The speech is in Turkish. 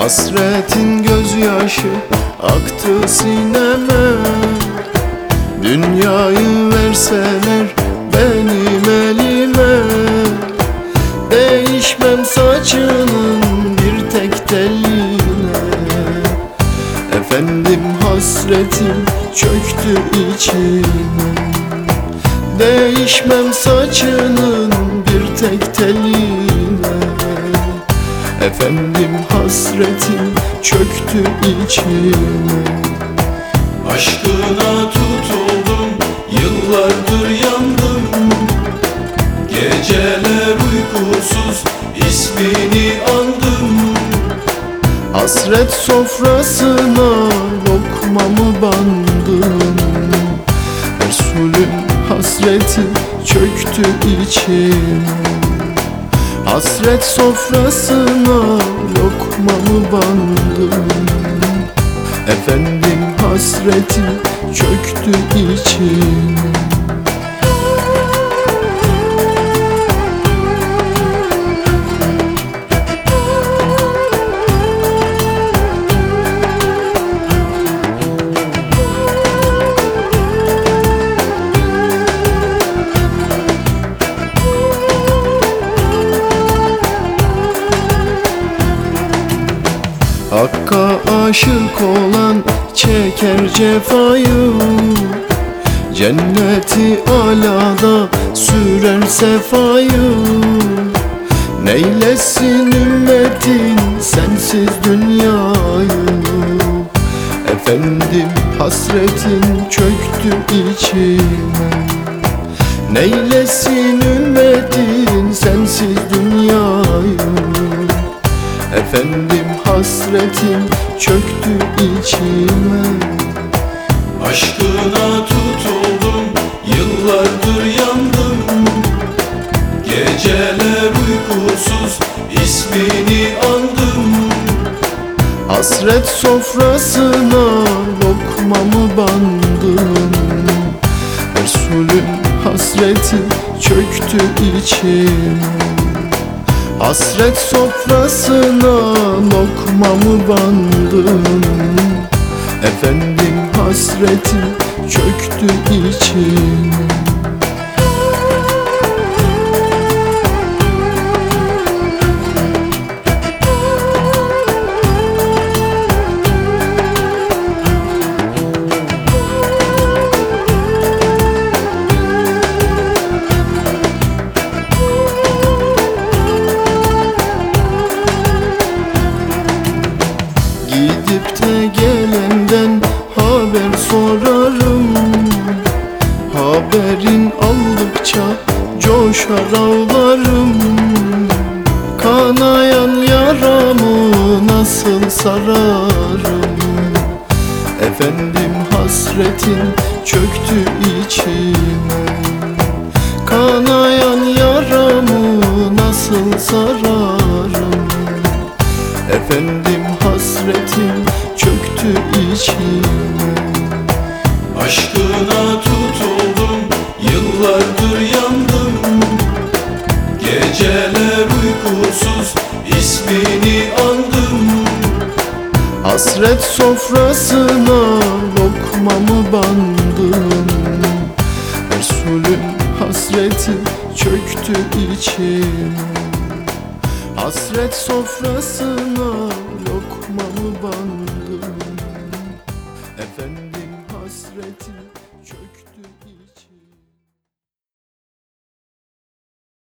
Hasretin gözyaşı aktı sineme. Dünyayı verseler benim elime. Değişmem saçının bir tek teline. Efendim hasretim çöktü içime Değişmem saçının bir tek teline hasretim çöktü içime. Aşkına tutuldum Yıllardır yandım. Geceler uykusuz ismini andım. Hasret sofrasına lokmamı bandım Resulüm hasreti çöktü içime Hasret sofrasına lokmamı bandım Efendim hasreti çöktü içime Hakka aşık olan çeker cefayı. Cenneti alada sürer sefayı. Neylesin ümmetin sensiz dünyayı? Efendim hasretin çöktü içime. Neylesin ümmetin sensiz dünyayı? Efendim hasretim çöktü içime. Aşkına tutuldum Yıllardır yandım. Geceler uykusuz ismini andım. Hasret sofrasına lokmamı bandım Resulüm hasreti çöktü içime Hasret sofrasına lokmamı bandım Efendim hasreti çöktü içime gelenden haber sorarım. Haberin aldıkça coşar ağlarım Kanayan yaramı nasıl sararım? Efendim hasretin çöktü içime. Kanayan yaramı nasıl sararım? Efendim hasretim çöktü içime Aşkına tutuldum Yıllardır yandım. Geceler uykusuz ismini andım. Hasret sofrasına lokmamı bandım Resulüm hasreti çöktü içime Hasret sofrasına lokmamı bandım Anti